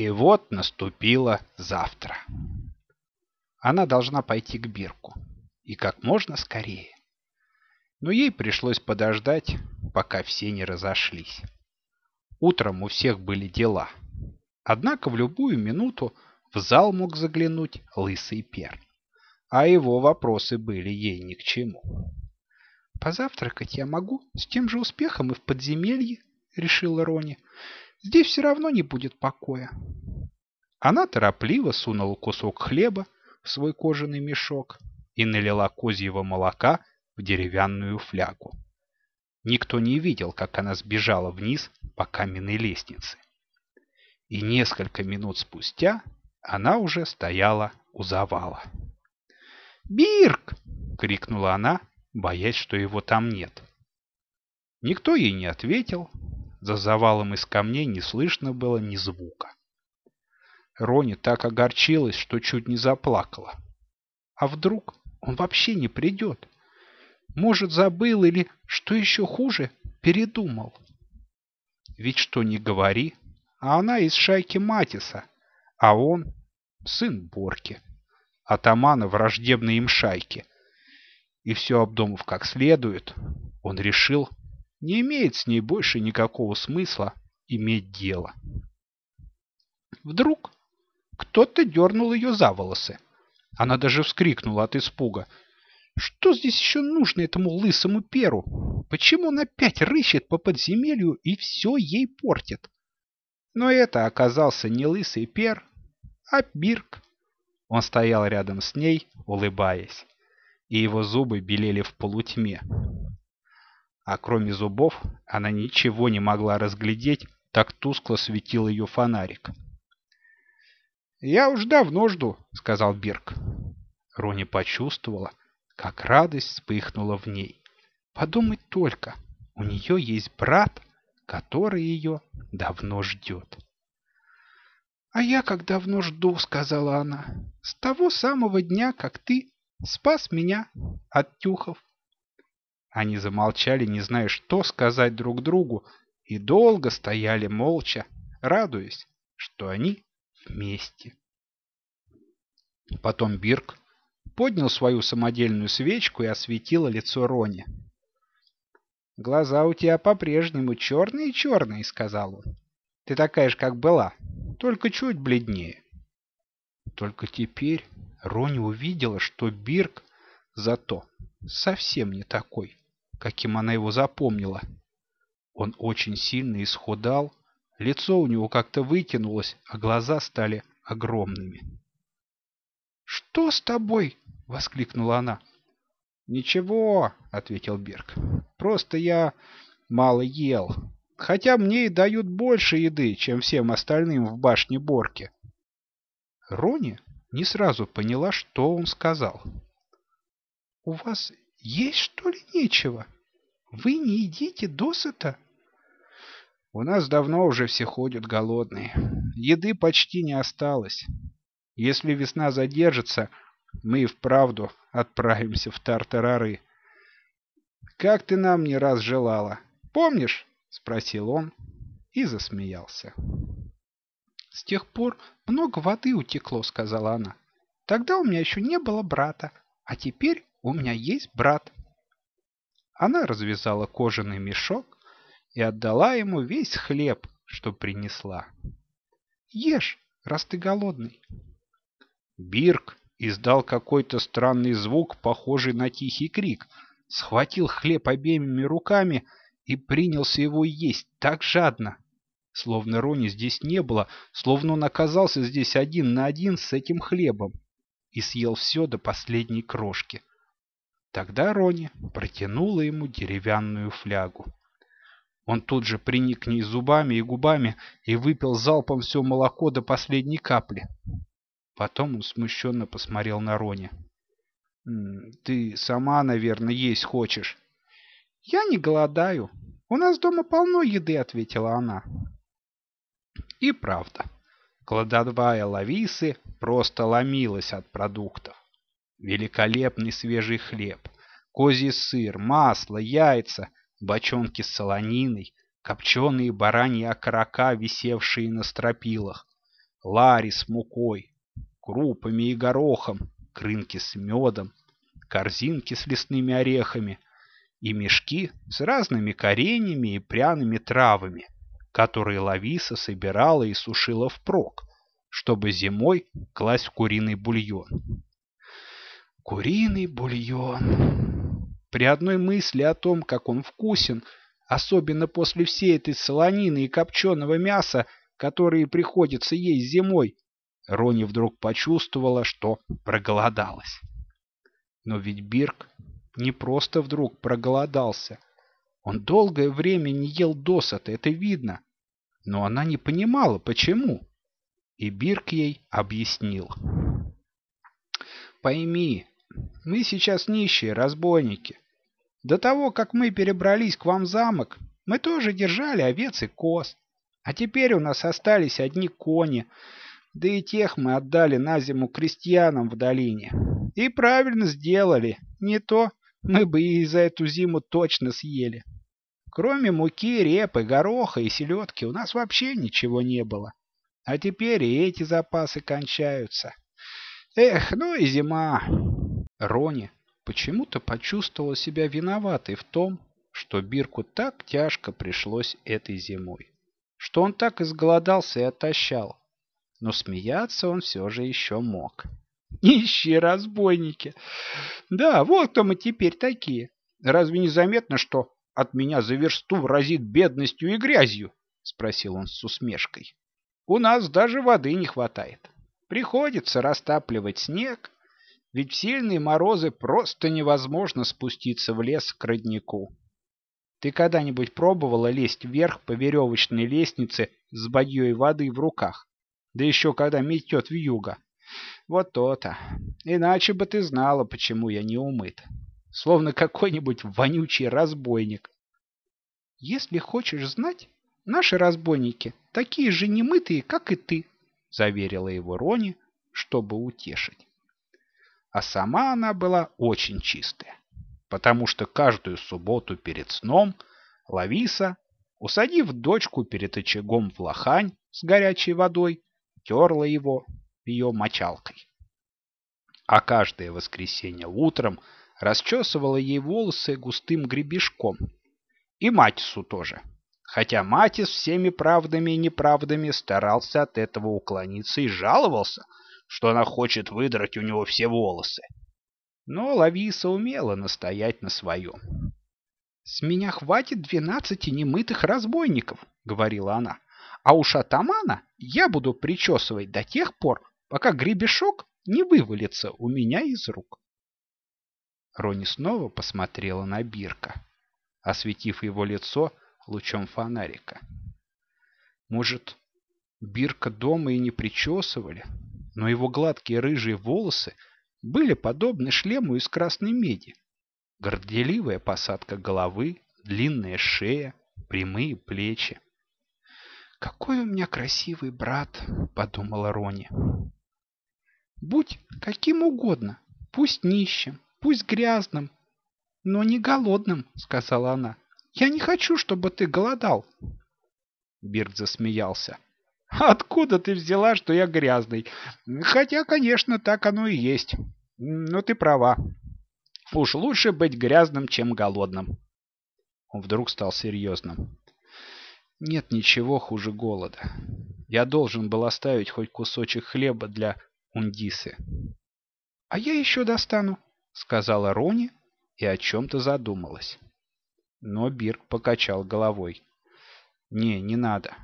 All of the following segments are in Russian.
И вот наступило завтра. Она должна пойти к Бирку. И как можно скорее. Но ей пришлось подождать, пока все не разошлись. Утром у всех были дела. Однако в любую минуту в зал мог заглянуть лысый пер. А его вопросы были ей ни к чему. «Позавтракать я могу с тем же успехом и в подземелье», — решила Рони. «Здесь все равно не будет покоя». Она торопливо сунула кусок хлеба в свой кожаный мешок и налила козьего молока в деревянную флягу. Никто не видел, как она сбежала вниз по каменной лестнице. И несколько минут спустя она уже стояла у завала. «Бирк!» — крикнула она, боясь, что его там нет. Никто ей не ответил. За завалом из камней не слышно было ни звука. Рони так огорчилась, что чуть не заплакала. А вдруг он вообще не придет? Может, забыл или, что еще хуже, передумал? Ведь что ни говори, а она из шайки Матиса, а он сын Борки, атамана враждебной им шайки. И все обдумав как следует, он решил, не имеет с ней больше никакого смысла иметь дело. Вдруг кто-то дернул ее за волосы. Она даже вскрикнула от испуга. Что здесь еще нужно этому лысому перу? Почему он опять рыщет по подземелью и все ей портит? Но это оказался не лысый пер, а Бирк. Он стоял рядом с ней, улыбаясь, и его зубы белели в полутьме. А кроме зубов она ничего не могла разглядеть, так тускло светил ее фонарик. «Я уж давно жду», — сказал Бирк. Рони почувствовала, как радость вспыхнула в ней. Подумать только, у нее есть брат, который ее давно ждет. «А я как давно жду», — сказала она, — «с того самого дня, как ты спас меня от тюхов». Они замолчали, не зная, что сказать друг другу, и долго стояли молча, радуясь, что они вместе. Потом Бирк поднял свою самодельную свечку и осветил лицо Рони. «Глаза у тебя по-прежнему черные-черные», — сказал он. «Ты такая же, как была, только чуть бледнее». Только теперь Рони увидела, что Бирк зато совсем не такой, каким она его запомнила. Он очень сильно исхудал, лицо у него как-то вытянулось, а глаза стали огромными. «Что с тобой?» — воскликнула она. «Ничего», — ответил Берг. «Просто я мало ел. Хотя мне и дают больше еды, чем всем остальным в башне Борки». Рони не сразу поняла, что он сказал. «У вас есть, что ли, нечего? Вы не едите досыта?» «У нас давно уже все ходят голодные. Еды почти не осталось. Если весна задержится, мы и вправду отправимся в Тартарары. Как ты нам не раз желала, помнишь? Спросил он и засмеялся. С тех пор много воды утекло, сказала она. Тогда у меня еще не было брата, а теперь у меня есть брат. Она развязала кожаный мешок и отдала ему весь хлеб, что принесла. Ешь, раз ты голодный. Бирк издал какой-то странный звук, похожий на тихий крик, схватил хлеб обеими руками и принялся его есть так жадно, словно Рони здесь не было, словно он оказался здесь один на один с этим хлебом и съел все до последней крошки. Тогда Рони протянула ему деревянную флягу. Он тут же приник к ней зубами и губами и выпил залпом все молоко до последней капли. Потом он смущенно посмотрел на Рони. «Ты сама, наверное, есть хочешь». «Я не голодаю. У нас дома полно еды», — ответила она. И правда, кладовая Лависы просто ломилась от продуктов. Великолепный свежий хлеб, козий сыр, масло, яйца, бочонки с солониной, копченые бараньи окорока, висевшие на стропилах, лари с мукой, крупами и горохом, крынки с медом, корзинки с лесными орехами и мешки с разными кореньями и пряными травами, которые Лависа собирала и сушила впрок, чтобы зимой класть в куриный бульон. Куриный бульон. При одной мысли о том, как он вкусен, особенно после всей этой солонины и копченого мяса, которые приходится есть зимой, Рони вдруг почувствовала, что проголодалась. Но ведь Бирк не просто вдруг проголодался. Он долгое время не ел досыта, это видно. Но она не понимала, почему. И Бирк ей объяснил. «Пойми, мы сейчас нищие разбойники. До того, как мы перебрались к вам в замок, мы тоже держали овец и коз. А теперь у нас остались одни кони, да и тех мы отдали на зиму крестьянам в долине. И правильно сделали, не то мы бы и за эту зиму точно съели. Кроме муки, репы, гороха и селедки у нас вообще ничего не было. А теперь и эти запасы кончаются. Эх, ну и зима. Рони почему-то почувствовала себя виноватой в том, что Бирку так тяжко пришлось этой зимой, что он так изголодался и отощал. Но смеяться он все же еще мог. Нищие разбойники! Да, вот кто мы теперь такие. Разве не заметно, что от меня за версту разит бедностью и грязью? Спросил он с усмешкой. У нас даже воды не хватает. Приходится растапливать снег, ведь в сильные морозы просто невозможно спуститься в лес к роднику. Ты когда-нибудь пробовала лезть вверх по веревочной лестнице с бадьей воды в руках? Да еще когда метет в юго. Вот то-то. Иначе бы ты знала, почему я не умыт. Словно какой-нибудь вонючий разбойник. Если хочешь знать, наши разбойники такие же немытые, как и ты, заверила его Рони, чтобы утешить. А сама она была очень чистая, потому что каждую субботу перед сном Лависа, усадив дочку перед очагом в лохань с горячей водой, терла его ее мочалкой. А каждое воскресенье утром расчесывала ей волосы густым гребешком. И Матису тоже. Хотя Матис всеми правдами и неправдами старался от этого уклониться и жаловался, что она хочет выдрать у него все волосы. Но Лависа умела настоять на своем. «С меня хватит двенадцати немытых разбойников», — говорила она. «А уж атамана я буду причесывать до тех пор, пока гребешок не вывалится у меня из рук. Рони снова посмотрела на Бирка, осветив его лицо лучом фонарика. Может, Бирка дома и не причесывали, но его гладкие рыжие волосы были подобны шлему из красной меди. Горделивая посадка головы, длинная шея, прямые плечи. «Какой у меня красивый брат!» — подумала Рони. Будь каким угодно, пусть нищим, пусть грязным, но не голодным, сказала она. Я не хочу, чтобы ты голодал. Бирк засмеялся. Откуда ты взяла, что я грязный? Хотя, конечно, так оно и есть. Но ты права. Уж лучше быть грязным, чем голодным. Он вдруг стал серьезным. Нет ничего хуже голода. Я должен был оставить хоть кусочек хлеба для Ундисы. «А я еще достану», — сказала Рони и о чем-то задумалась. Но Бирк покачал головой. «Не, не надо.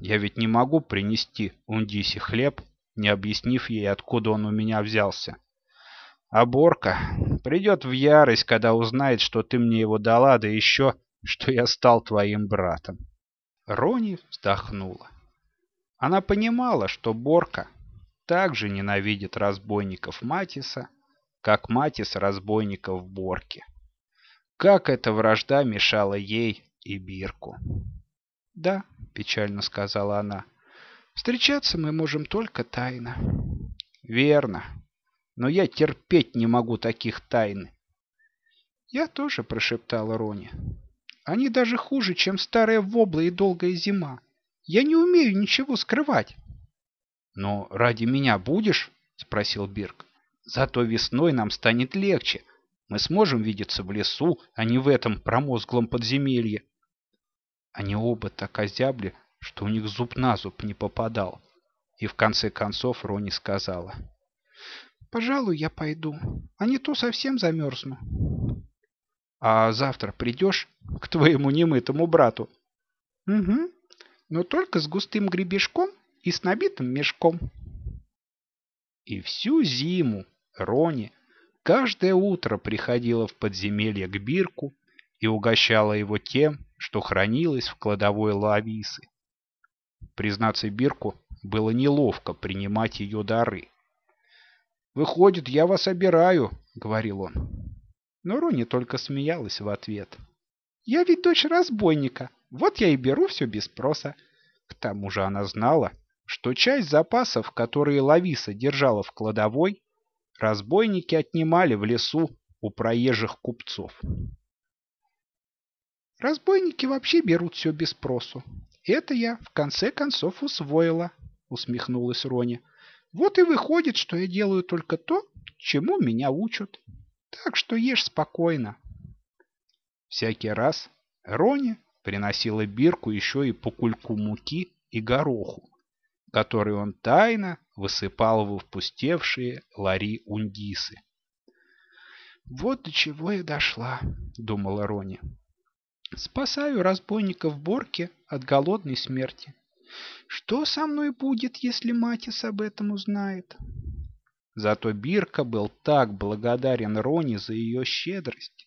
Я ведь не могу принести Ундисе хлеб, не объяснив ей, откуда он у меня взялся. А Борка придет в ярость, когда узнает, что ты мне его дала, да еще, что я стал твоим братом». Рони вздохнула. Она понимала, что Борка также ненавидит разбойников Матиса, как Матис разбойников Борки. Как эта вражда мешала ей и Бирку. «Да», — печально сказала она, — «встречаться мы можем только тайно». «Верно, но я терпеть не могу таких тайн». «Я тоже», — прошептала Рони. «Они даже хуже, чем старая вобла и долгая зима. Я не умею ничего скрывать». Но ради меня будешь? Спросил Бирк. Зато весной нам станет легче. Мы сможем видеться в лесу, а не в этом промозглом подземелье. Они оба так озябли, что у них зуб на зуб не попадал. И в конце концов Рони сказала. «Пожалуй, я пойду, а не то совсем замерзну». «А завтра придешь к твоему немытому брату?» «Угу, но только с густым гребешком и с набитым мешком». И всю зиму Рони каждое утро приходила в подземелье к Бирку и угощала его тем, что хранилось в кладовой Лависы. Признаться Бирку было неловко принимать ее дары. «Выходит, я вас обираю», — говорил он. Но Рони только смеялась в ответ. «Я ведь дочь разбойника, вот я и беру все без спроса». К тому же она знала, что часть запасов, которые Лависа держала в кладовой, разбойники отнимали в лесу у проезжих купцов. Разбойники вообще берут все без спросу. Это я в конце концов усвоила, усмехнулась Роня. Вот и выходит, что я делаю только то, чему меня учат. Так что ешь спокойно. Всякий раз Роня приносила Бирку еще и по кульку муки и гороху, который он тайно высыпал в впустевшие лари ундисы. «Вот до чего я дошла», — думала Рони. «Спасаю разбойников Борки от голодной смерти. Что со мной будет, если Матис об этом узнает?» Зато Бирка был так благодарен Рони за ее щедрость.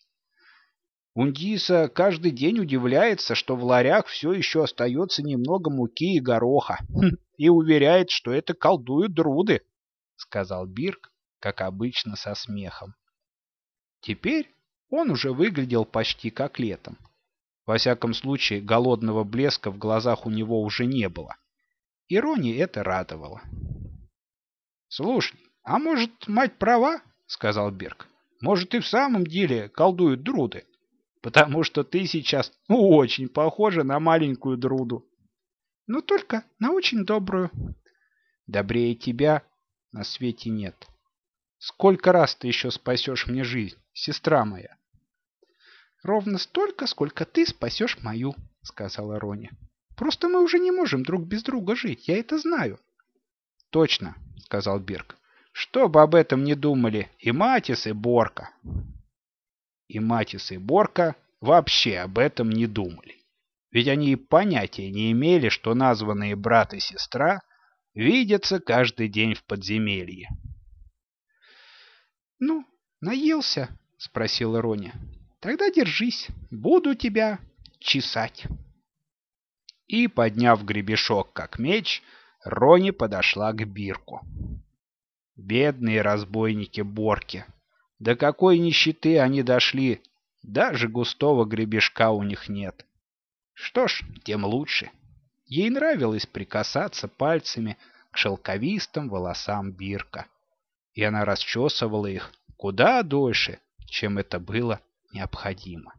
Ундиса каждый день удивляется, что в ларях все еще остается немного муки и гороха, хм, и уверяет, что это колдуют друды, — сказал Бирк, как обычно, со смехом. Теперь он уже выглядел почти как летом. Во всяком случае, голодного блеска в глазах у него уже не было. Иронии это радовало. «Слушай, а может, мать права?» — сказал Бирк. «Может, и в самом деле колдуют друды?» потому что ты сейчас очень похожа на маленькую Друду. Но только на очень добрую. Добрее тебя на свете нет. Сколько раз ты еще спасешь мне жизнь, сестра моя? Ровно столько, сколько ты спасешь мою, сказала Рони. Просто мы уже не можем друг без друга жить, я это знаю. Точно, сказал Бирк. Что бы об этом не думали и Матис, и Борка и Матис, и Борка вообще об этом не думали. Ведь они и понятия не имели, что названные брат и сестра видятся каждый день в подземелье. «Ну, наелся?» — спросила Роня. «Тогда держись, буду тебя чесать». И, подняв гребешок как меч, Рони подошла к Бирку. Бедные разбойники Борки до какой нищеты они дошли, даже густого гребешка у них нет. Что ж, тем лучше. Ей нравилось прикасаться пальцами к шелковистым волосам Бирка, и она расчесывала их куда дольше, чем это было необходимо.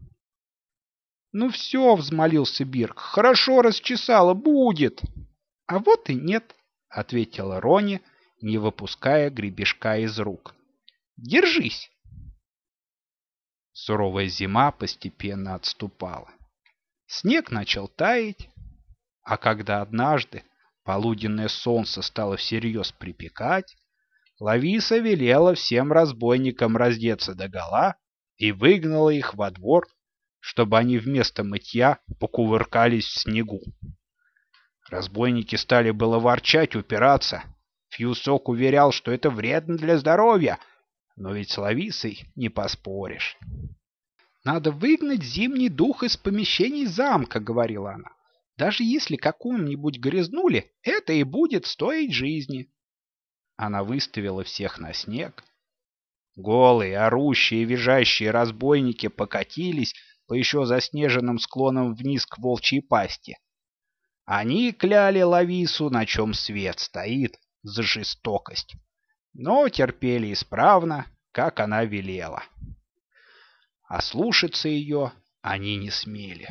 «Ну все», — взмолился Бирк, — «хорошо расчесала, будет». «А вот и нет», — ответила Рони, не выпуская гребешка из рук. Держись!» Суровая зима постепенно отступала. Снег начал таять, а когда однажды полуденное солнце стало всерьез припекать, Лависа велела всем разбойникам раздеться догола и выгнала их во двор, чтобы они вместо мытья покувыркались в снегу. Разбойники стали было ворчать, упираться. Фьюсок уверял, что это вредно для здоровья, но ведь с Лависой не поспоришь. «Надо выгнать зимний дух из помещений замка», — говорила она. «Даже если какому-нибудь грязнули, это и будет стоить жизни». Она выставила всех на снег. Голые, орущие, визжащие разбойники покатились по еще заснеженным склонам вниз к волчьей пасти. Они кляли Лавису, на чем свет стоит, за жестокость но терпели исправно, как она велела. А слушаться ее они не смели.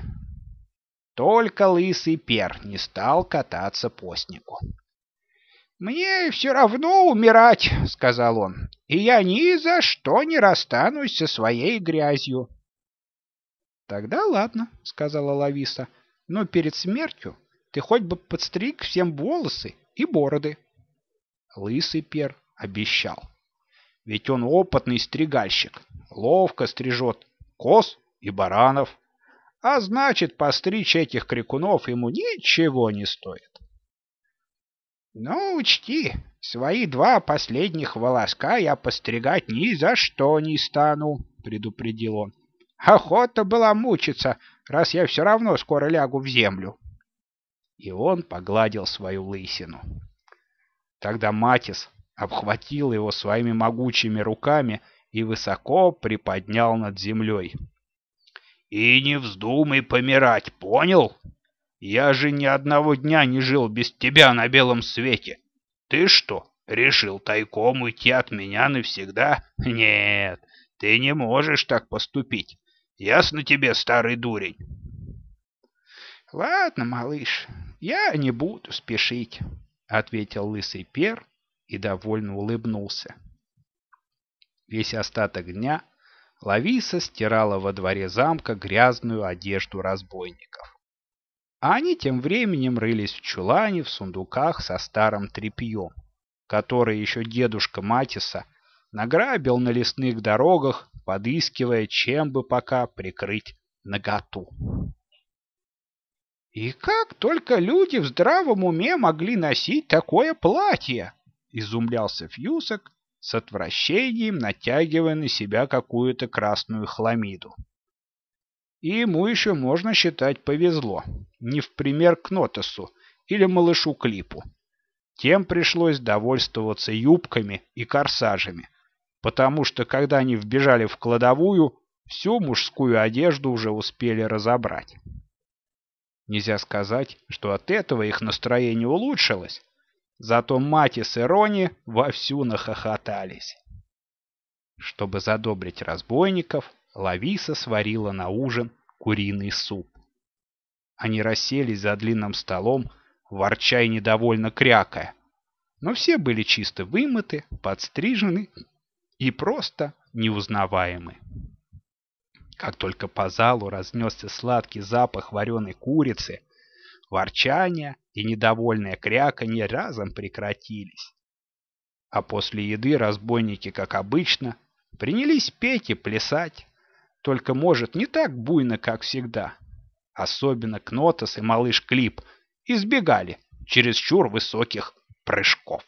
Только лысый пер не стал кататься по снегу. «Мне все равно умирать», — сказал он, — «и я ни за что не расстанусь со своей грязью». «Тогда ладно», — сказала Лависа, — «но перед смертью ты хоть бы подстриг всем волосы и бороды». Лысый пер обещал. Ведь он опытный стригальщик, ловко стрижет коз и баранов, а значит, постричь этих крикунов ему ничего не стоит. «Ну, учти, свои два последних волоска я постригать ни за что не стану», — предупредил он. «Охота была мучиться, раз я все равно скоро лягу в землю». И он погладил свою лысину. Тогда Матис обхватил его своими могучими руками и высоко приподнял над землей. «И не вздумай помирать, понял?» Я же ни одного дня не жил без тебя на белом свете. Ты что, решил тайком уйти от меня навсегда? Нет, ты не можешь так поступить. Ясно тебе, старый дурень? Ладно, малыш, я не буду спешить, ответил лысый пер и довольно улыбнулся. Весь остаток дня Лависа стирала во дворе замка грязную одежду разбойников. А они тем временем рылись в чулане в сундуках со старым тряпьем, который еще дедушка Матиса награбил на лесных дорогах, подыскивая, чем бы пока прикрыть наготу. «И как только люди в здравом уме могли носить такое платье?» — изумлялся Фьюсок с отвращением, натягивая на себя какую-то красную хламиду. И ему еще можно считать повезло, не в пример Кнотесу или малышу Клипу. Тем пришлось довольствоваться юбками и корсажами, потому что когда они вбежали в кладовую, всю мужскую одежду уже успели разобрать. Нельзя сказать, что от этого их настроение улучшилось, зато Матис и Рони вовсю нахохотались. Чтобы задобрить разбойников, Лависа сварила на ужин куриный суп. Они расселись за длинным столом, ворча и недовольно крякая. Но все были чисто вымыты, подстрижены и просто неузнаваемы. Как только по залу разнесся сладкий запах вареной курицы, ворчание и недовольное кряканье разом прекратились. А после еды разбойники, как обычно, принялись петь и плясать, только, может, не так буйно, как всегда. Особенно Кнотос и малыш Клип избегали чересчур высоких прыжков.